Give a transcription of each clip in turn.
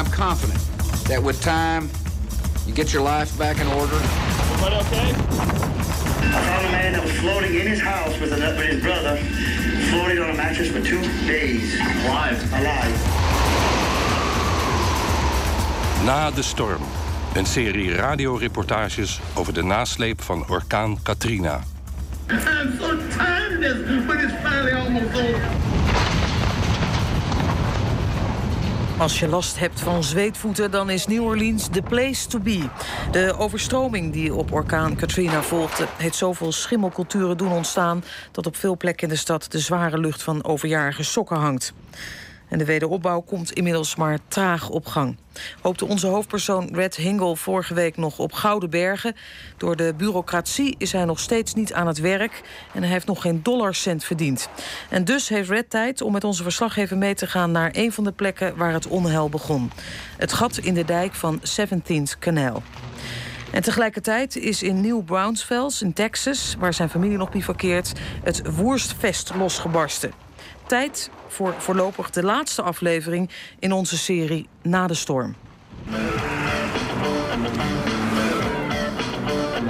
I'm confident that with time, you get your life back in order. Everybody okay? I found a man that was floating in his house with, a, with his brother, floating on a mattress for two days. Alive. Alive. Na de storm. Een serie radioreportages over de nasleep van orkaan Katrina. I'm so tired of this, but it's finally almost over. Als je last hebt van zweetvoeten, dan is New Orleans the place to be. De overstroming die op orkaan Katrina volgde... heeft zoveel schimmelculturen doen ontstaan... dat op veel plekken in de stad de zware lucht van overjarige sokken hangt. En de wederopbouw komt inmiddels maar traag op gang. Hoopte onze hoofdpersoon Red Hingle vorige week nog op Gouden Bergen. Door de bureaucratie is hij nog steeds niet aan het werk... en hij heeft nog geen dollarcent verdiend. En dus heeft Red tijd om met onze verslaggever mee te gaan... naar een van de plekken waar het onheil begon. Het gat in de dijk van 17th Canal. En tegelijkertijd is in New Brownsville in Texas... waar zijn familie nog bivakkeert, het Woerstfest losgebarsten. Tijd voor voorlopig de laatste aflevering in onze serie Na de Storm.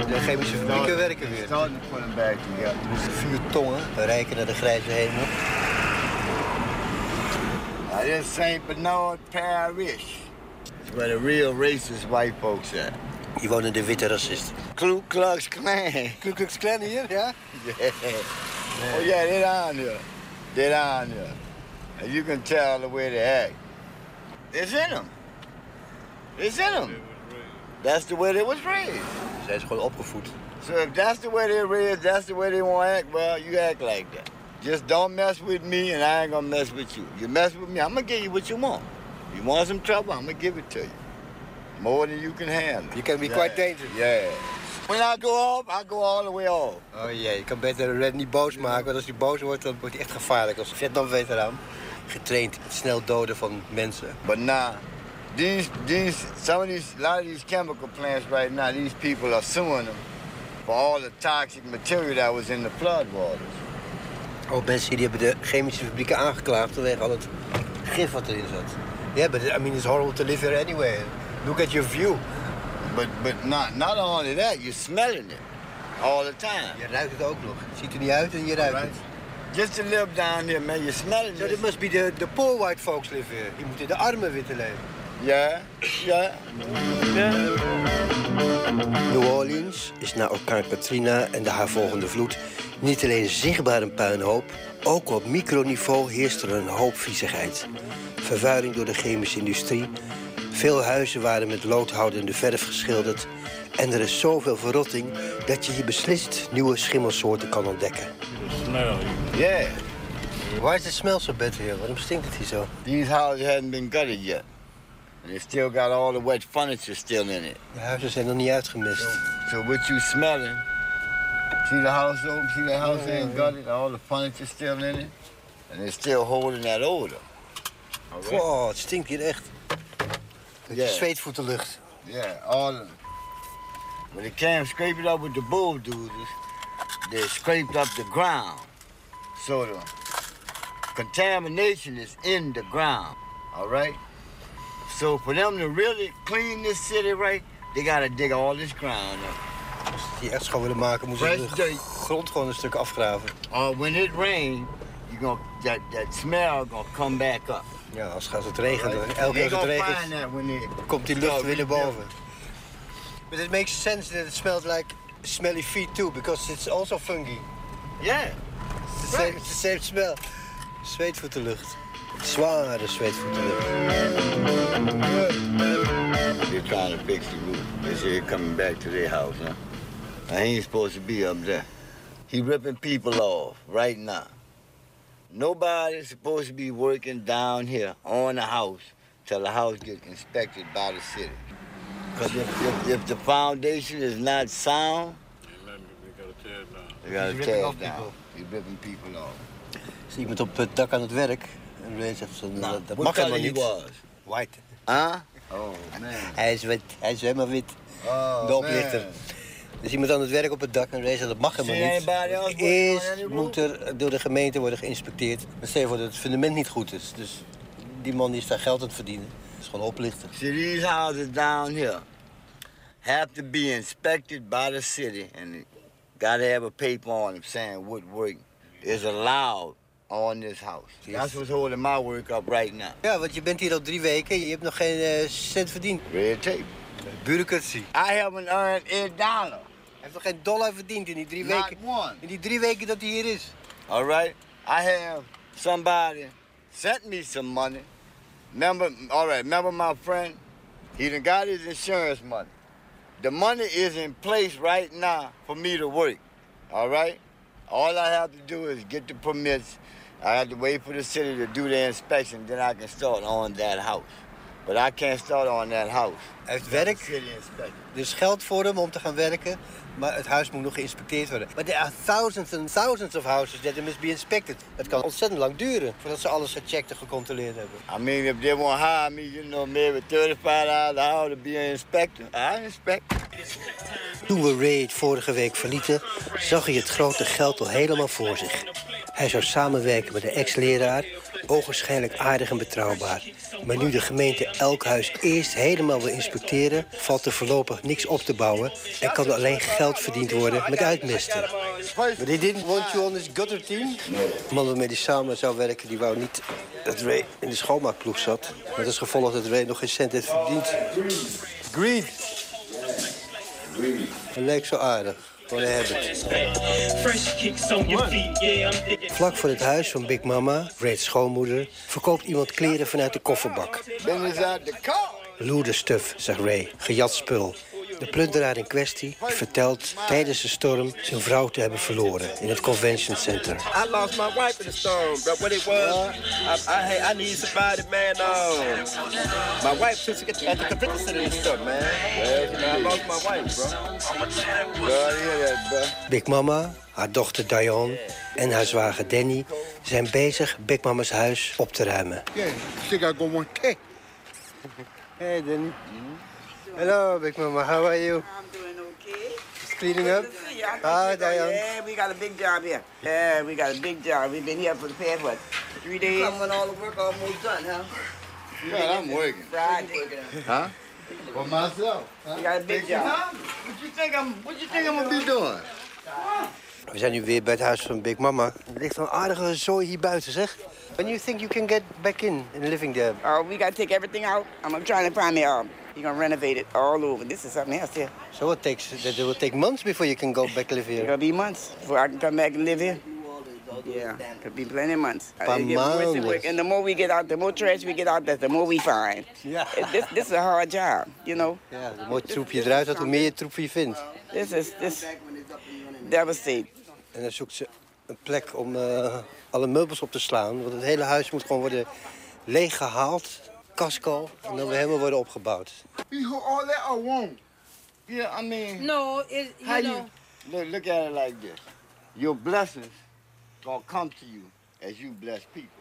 De chemische fabrieken werken weer. To put them back together. Dus de vuur tongen, we rijken naar de grijze hemel. Now, this St. Bernard Parish is where the real racist white folks at. Hier wonen de witte racisten. Ku Klux Klan. Ku Klux Klan hier, ja? Yeah. Oh yeah, they down here. They down here. And you can tell the way they act. It's in them. It's in them. That's the way they was raised. Ze zijn gewoon opgevoed. So if that's the way they're raised, that's the way they want to act, well, you act like that. Just don't mess with me and I ain't gonna mess with you. You mess with me, I'm gonna give you what you want. You want some trouble, I'm gonna give it to you. More than you can handle. You can be quite dangerous. Yeah. When I go off, I go all the way off. Oh jee, je kan beter Red niet boos maken, want als hij boos wordt, dan wordt hij echt gevaarlijk als Vietnam-veteraan. Getraind het snel doden van mensen. But now, these, these, some of these, a lot of these chemical plants right now, these people are suing them for all the toxic material that was in the floodwaters. Oh, mensen die hebben de chemische fabrieken aangeklaagd vanwege al het gif wat erin zat. Ja, but I mean, it's horrible to live here anyway. Look at your view. But, but not, not only that, you're smelling it all the time. Je ruikt het ook nog. Het ziet er niet uit en je ruikt Right? het. Just to live down here, man, you're smelling So it. must be the, the poor white folks live here. Die moeten de arme witte leven. Yeah, yeah. New Orleans is na orkaan Katrina en de haar volgende vloed niet alleen zichtbaar een puinhoop, ook op microniveau heerst er een hoop viezigheid. Vervuiling door de chemische industrie, veel huizen waren met loodhoudende verf geschilderd en er is zoveel verrotting dat je hier beslist nieuwe schimmelsoorten kan ontdekken. Yeah. Why is the smell so bad here? Waarom stinkt het hier zo? These houses hadn't been gutted yet. And they still got all the wet furniture still in it. De huizen zijn nog niet uitgemist. So what you smelling? See the house open? See the house ain't gutted? All the furniture still in it? And it's still holding that odor. Oh, het stinkt hier echt. Het Ja. is zweetvoetenlucht. Yeah, all of When they came scrape it up with the bulldozers, they scraped up the ground. So the contamination is in the ground, all right? So for them to really clean this city right, they gotta dig all this ground up. Als die echt schoon willen maken, moeten ze de dirt. grond gewoon een stuk afgraven. Or when it rains, you gonna that, that smell gonna come back up. Ja, als gaat het regenen, Right? elke keer als het regent, komt die lucht weer naar boven. But it makes sense that it smells like smelly feet too, because it's also fungi. Yeah. It's the same, it's the same smell. Zweetvoetenlucht. Zware zweetvoetenlucht. They're trying to fix the roof. They say they're coming back to their house, huh? I ain't supposed to be up there. He ripping people off right now. Nobody's supposed to be working down here on the house till the house gets inspected by the city. Because if, if, if the foundation is not sound, they gotta He's tear ripping it off down. people. He's ripping people off. Is iemand op het dak aan het werk. En Ray zegt, van, Nou, dat, dat mag helemaal he niet. was? White. Huh? Oh, man. Hij is wit. Hij is helemaal wit. Oh, De oplichter. man. Is iemand aan het werk op het dak en zegt, dat mag helemaal niet. on Eerst moet er door de gemeente worden geïnspecteerd. Maar stel voor dat het fundament niet goed is. Dus die man die is daar geld aan het verdienen. is gewoon oplichten. See, these houses down here have to be inspected by the city and got to have a paper on them saying what work is allowed on this house. That's what's holding my work up right now. Ja, want je bent hier al drie weken. Je hebt nog geen eh, cent verdiend. Red tape. Bureaucratie. I haven't earned a dollar. Heeft nog geen dollar verdiend in die drie Not weken. one. In die drie weken dat hij hier is. All right? I have somebody sent me some money. Remember, all right, remember my friend? He done got his insurance money. The money is in place right now for me to work. All right? All I have to do is get the permits. I have to wait for the city to do the inspection, then I can start on that house. But I can't start on that house. Hij heeft werk, er is geld voor hem om te gaan werken. Maar het huis moet nog geïnspecteerd worden. Maar there are thousands and thousands of houses that must be inspected. Het kan ontzettend lang duren voordat ze alles gecheckt en gecontroleerd hebben. I mean, if they want to hire me, you know, maybe $35 an hour to be an inspector, I inspect. Toen we Ray het vorige week verlieten, zag hij het grote geld al helemaal voor zich. Hij zou samenwerken met een ex-leraar, ogenschijnlijk aardig en betrouwbaar. Maar nu de gemeente elk huis eerst helemaal wil inspecteren, valt er voorlopig niks op te bouwen en kan er alleen geld verdiend worden met uitmisten. Maar they didn't want you on this gutter team? De man waarmee hij samen zou werken, die wou niet dat Ray in de schoonmaakploeg zat. Met als gevolg dat Ray nog geen cent heeft verdiend. Greed. Leek zo aardig. Habit. Vlak voor het huis van Big Mama, Ray's schoonmoeder, verkoopt iemand kleren vanuit de kofferbak. Loerderstuf, zegt Ray, gejat spul. De plunderaar in kwestie vertelt tijdens de storm zijn vrouw te hebben verloren in het convention center. I lost my wife in the storm, but what it was, I, I, hey, I need somebody, man. Uh, my wife took at the convention center and stuff, man. Yeah, I lost my wife, bro. God, that, bro. Big Mama, haar dochter Diane en haar zwager Danny zijn bezig Big Mama's huis op te ruimen. Yeah, she got go one cake. Hey Danny. Hello Big Mama, how are you? I'm doing okay. Just cleaning up? Yeah, Hi Diane. Yeah, we got a big job here. Yeah, we got a big job. We've been here for the past, what, three days? Come when all the work almost done, huh? Man, I'm working. Friday. Huh? For myself. Huh? We got a big job. What you think I'm? What you think I'm gonna be doing? We zijn nu weer bij het huis van Big Mama. Er ligt een aardige zooi hier buiten, zeg. When you think you can get back in and living there? Uh, we got to take everything out. I'm trying to find me, um, you're to renovate it all over. This is something else here. So it takes that it will take months before you can go back live here. to be months before I can come back and live here. Yeah, could be plenty of months. Uh, Pa it get worse and maanden. And the more we get out, the more trash we get out, there, the more we find. It- This, this is a hard job, you know. Ja, hoe mooi troep je eruit had, hoe meer je troep je vindt. This is this devastating. En dan zoekt ze een plek om eh, alle meubels op te slaan. Want het hele huis moet gewoon worden leeggehaald, kasko, en dan weer helemaal worden opgebouwd. You who all that I want? Yeah, I mean, No, it, you how know. you look, look at it like this? Your blessings gonna come to you as you bless people.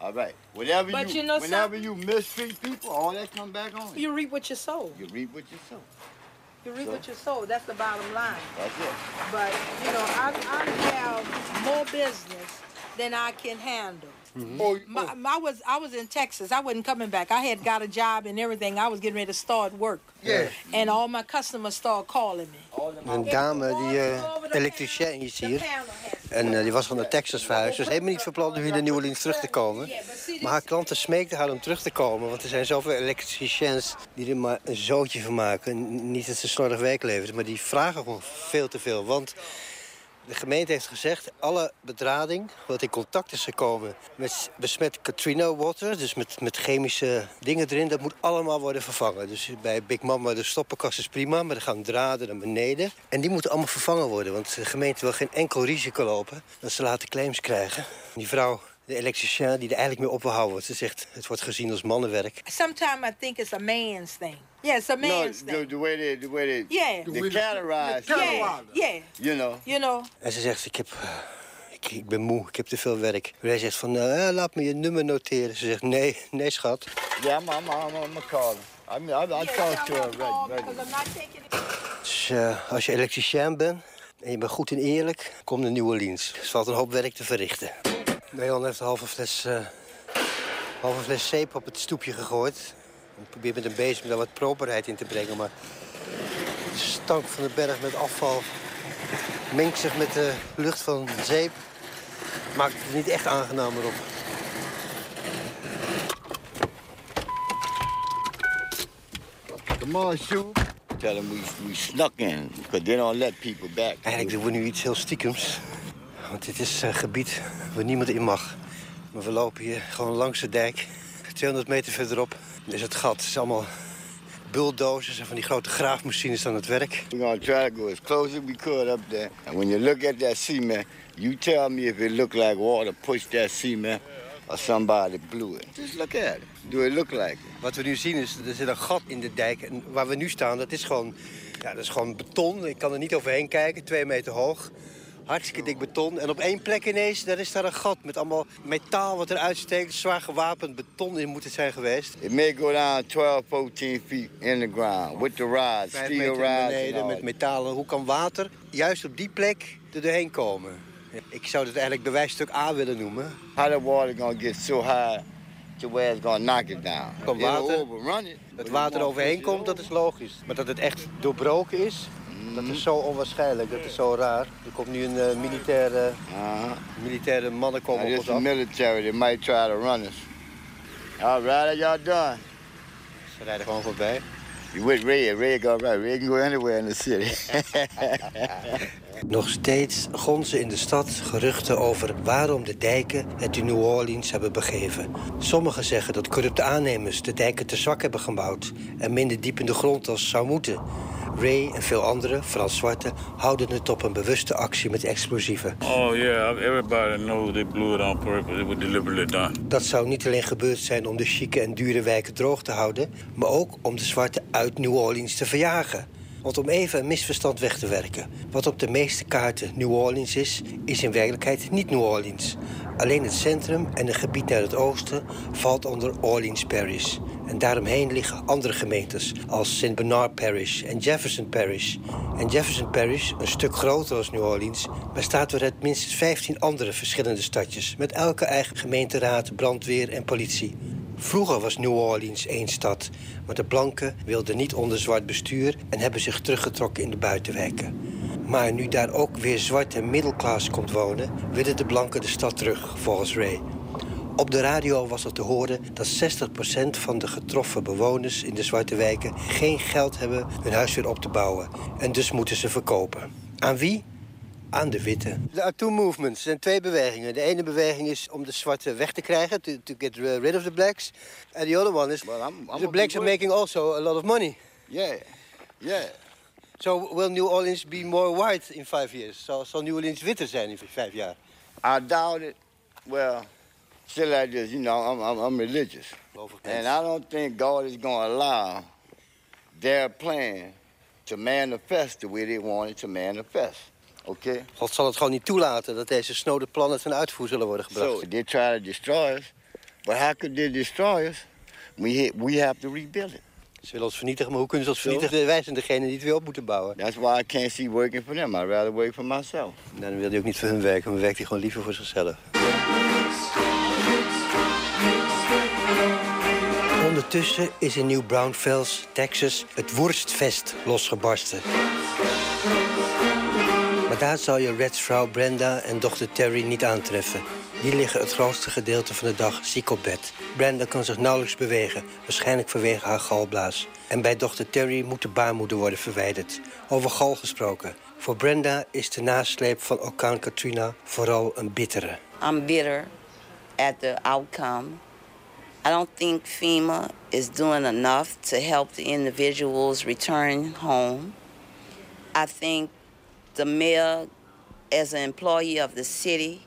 All right. Whenever But you, you know whenever something? you mistreat people, all that come back on you. You reap what you sow. You reap what you sow. You reap So? what you sow. That's the bottom line. That's it. But you know, I, I have more business than I can handle. Oh, My, I was I was in Texas. I wasn't coming back. I had got a job and everything. I was getting ready to start work. Yeah. And all my customers started calling me. Een dame, die eh elektricien is hier. En eh, die was van naar Texas verhuisd. Dus helemaal niet van plan om hier naar New Orleans terug te komen. Maar haar klanten smeekten haar om terug te komen. Want er zijn zoveel elektriciens die er maar een zootje van maken. Niet dat ze slordig werk leveren, maar die vragen gewoon veel te veel. Want de gemeente heeft gezegd, alle bedrading wat in contact is gekomen met besmet Katrina water, dus met, met chemische dingen erin, dat moet allemaal worden vervangen. Dus bij Big Mama de stoppenkast is prima, maar er gaan draden naar beneden. En die moeten allemaal vervangen worden, want de gemeente wil geen enkel risico lopen dat ze later claims krijgen. Die vrouw, de elektricien, die er eigenlijk mee op wil houden, want ze zegt het wordt gezien als mannenwerk. Sometimes I think it's a man's thing. Yeah, it's a No, man's the, thing. the way they, the way they, Yeah. the categorize, Yeah, yeah. you know. You know. En ze zegt, ik, heb, eh, ik, ik ben moe, ik heb te veel werk. Hij zegt van, eh, laat me je nummer noteren. Ze zegt, nee, nee schat. Yeah, I'm, I'm, I'm, I'm a caller. I I, I talk to her Call right, because right. I'm not taking it. Dus als je elektricien bent en je bent goed en eerlijk, kom naar New Orleans. Er valt een hoop werk te verrichten. Leon heeft een halve fles, eh, halve fles zeep op het stoepje gegooid. Ik probeer met een bezem daar wat properheid in te brengen, maar de stank van de berg met afval mengt zich met de lucht van zeep. Maakt het niet echt aangenamer op. Come on. Tell them we, we snuck in, because they don't let people back. Eigenlijk doen we nu iets heel stiekems. Want dit is een gebied waar niemand in mag. Maar we lopen hier gewoon langs de dijk. 200 meter verderop is het gat. Het is allemaal bulldozers en van die grote graafmachines aan het werk. We're gonna try to go as close as we could up there. And when you look at that cement, you tell me if it look like water pushed that cement or somebody blew it. Just look at it. Do it look like it? Wat we nu zien is, er zit een gat in de dijk. En waar we nu staan, dat is gewoon, ja, dat is gewoon beton. Ik kan er niet overheen kijken, twee meter hoog. Hartstikke dik beton. En op één plek ineens, daar is daar een gat met allemaal metaal wat eruit steekt. Zwaar gewapend beton in moet het zijn geweest. It may go down 12, 14 feet in the ground with the rods, steel rods. beneden met metalen. Hoe kan water juist op die plek er doorheen komen? Ik zou het eigenlijk bewijsstuk A willen noemen. How the water gonna get so high to where it's gonna knock it down? Kan water, het water overheen komt, dat is logisch. Maar dat het echt doorbroken is, dat is zo onwaarschijnlijk. Dat is zo raar. Er komt nu een eh, militaire, militaire mannen komen Now, op ons is af. military. They might try to run us. All right, y'all done? Ze rijden gewoon voorbij. You with Ray? Ray go right. Ray can go anywhere in the city. Nog steeds gonzen in de stad geruchten over waarom de dijken het in New Orleans hebben begeven. Sommigen zeggen dat corrupte aannemers de dijken te zwak hebben gebouwd en minder diep in de grond als zou moeten. Ray en veel anderen, vooral zwarte, houden het op een bewuste actie met explosieven. Oh yeah, everybody knows they blew it on purpose. It was deliberately done. Dat zou niet alleen gebeurd zijn om de chique en dure wijken droog te houden, maar ook om de zwarte uit New Orleans te verjagen. Want om even een misverstand weg te werken. Wat op de meeste kaarten New Orleans is, is in werkelijkheid niet New Orleans. Alleen het centrum en een gebied naar het oosten valt onder Orleans Parish. En daaromheen liggen andere gemeentes als St. Bernard Parish en Jefferson Parish. En Jefferson Parish, een stuk groter als New Orleans, bestaat uit minstens 15 andere verschillende stadjes. Met elke eigen gemeenteraad, brandweer en politie. Vroeger was New Orleans één stad, maar de blanken wilden niet onder zwart bestuur en hebben zich teruggetrokken in de buitenwijken. Maar nu daar ook weer zwarte middelklas komt wonen, willen de blanken de stad terug, volgens Ray. Op de radio was er te horen dat 60% van de getroffen bewoners in de zwarte wijken geen geld hebben hun huis weer op te bouwen. En dus moeten ze verkopen. Aan wie? Aan de witte. Er are two movements. Er zijn twee bewegingen. De ene beweging is om de zwarte weg te krijgen, to, to get rid of the blacks. And the other one is I'm the blacks are making also a lot of money. Yeah, yeah. So will New Orleans be more white in five years? Zal, zal New Orleans witter zijn in vijf jaar? I doubt it. Well, like this, you know, I'm, I'm, I'm religious. And I don't think God is going to allow their plan to manifest the way they want it to manifest. Okay? God zal het gewoon niet toelaten dat deze snode plannen ten uitvoer zullen worden gebracht. So they try to destroy us. But how could they destroy us? We, we have to rebuild it. Ze willen ons vernietigen, maar hoe kunnen ze ons vernietigen? Wij zijn degene die het weer op moeten bouwen. That's why I can't see working for them. I'd rather work for myself. Nou, dan wil hij ook niet voor hun werken, maar werkt hij gewoon liever voor zichzelf. Ondertussen is in New Braunfels, Texas, het Worstfest losgebarsten. Maar daar zal je Red's vrouw Brenda en dochter Terry niet aantreffen. Die liggen het grootste gedeelte van de dag ziek op bed. Brenda kan zich nauwelijks bewegen, waarschijnlijk vanwege haar galblaas. En bij dochter Terry moet de baarmoeder worden verwijderd. Over gal gesproken. Voor Brenda is de nasleep van orkaan Katrina vooral een bittere. I'm bitter at the outcome. I don't think FEMA is doing enough to help the individuals return home. I think the mayor, as an employee of the city,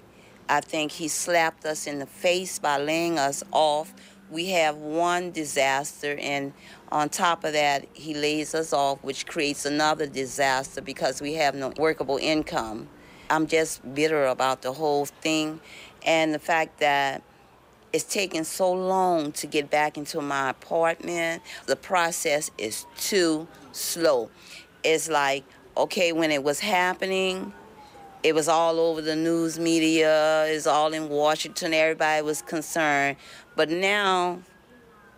I think he slapped us in the face by laying us off. We have one disaster, and on top of that, he lays us off, which creates another disaster because we have no workable income. I'm just bitter about the whole thing and the fact that it's taking so long to get back into my apartment. The process is too slow. It's like, okay, when it was happening, it was all over the news media, it's all in Washington, everybody was concerned. But now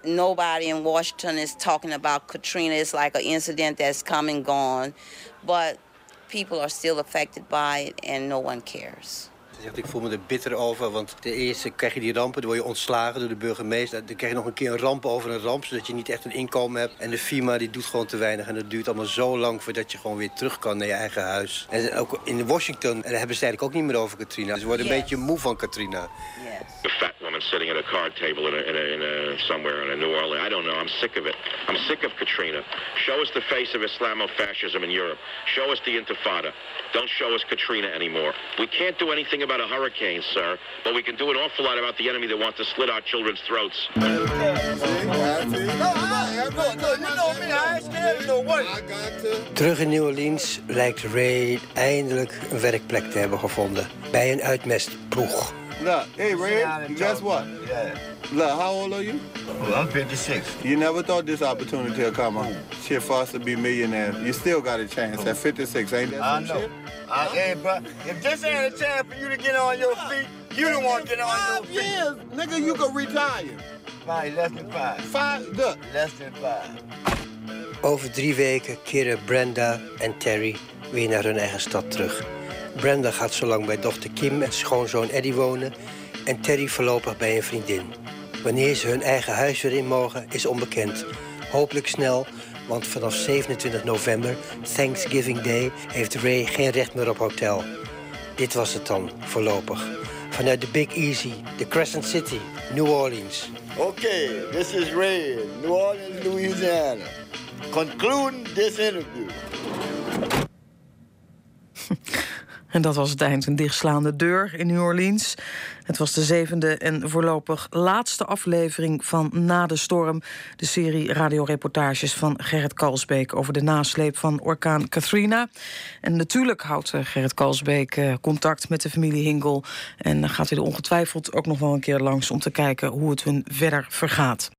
nobody in Washington is talking about Katrina. It's like an incident that's come and gone. But people are still affected by it and no one cares. Zegt, ik voel me er bitter over, want de eerste krijg je die rampen... dan word je ontslagen door de burgemeester. Dan krijg je nog een keer een ramp over een ramp... zodat je niet echt een inkomen hebt. En de FIMA die doet gewoon te weinig. En dat duurt allemaal zo lang voordat je gewoon weer terug kan naar je eigen huis. En ook in Washington daar hebben ze het eigenlijk ook niet meer over Katrina. Ze worden een beetje moe van Katrina. The fat woman sitting at a card table in, a, in, a, in a, somewhere in a New Orleans. I don't know. I'm sick of it. I'm sick of Katrina. Show us the face of Islamofascism in Europe. Show us the Intifada. Don't show us Katrina anymore. We can't do anything about a hurricane, sir, but we can do an awful lot about the enemy that wants to slit our children's throats. Terug in New Orleans lijkt Ray eindelijk een werkplek te hebben gevonden. Bij een uitmestploeg. Look, hey Ray, guess what? Yeah. Look, how old are you? Well, I'm 56. You never thought this opportunity would come on. Shit for us to be millionaires. You still got a chance at 56, ain't that I some know. shit? I, hey, bro, if this ain't a chance for you to get on your feet, you don't want to get on your feet. years, nigga, you could retire. Five, less than five. Five, look. Less than five. Over drie weken keren Brenda en Terry weer naar hun eigen stad terug. Brenda gaat zolang bij dochter Kim en schoonzoon Eddie wonen... en Terry voorlopig bij een vriendin. Wanneer ze hun eigen huis weer in mogen, is onbekend. Hopelijk snel, want vanaf 27 november, Thanksgiving Day... heeft Ray geen recht meer op hotel. Dit was het dan, voorlopig. Vanuit de Big Easy, de Crescent City, New Orleans. Okay, this is Ray, New Orleans, Louisiana. Concluding this interview. En dat was het eind. Een dichtslaande deur in New Orleans. Het was de zevende en voorlopig laatste aflevering van Na de Storm. De serie radioreportages van Gerrit Kalsbeek... over de nasleep van orkaan Katrina. En natuurlijk houdt eh, Gerrit Kalsbeek eh, contact met de familie Hingel. En gaat hij er ongetwijfeld ook nog wel een keer langs... om te kijken hoe het hun verder vergaat.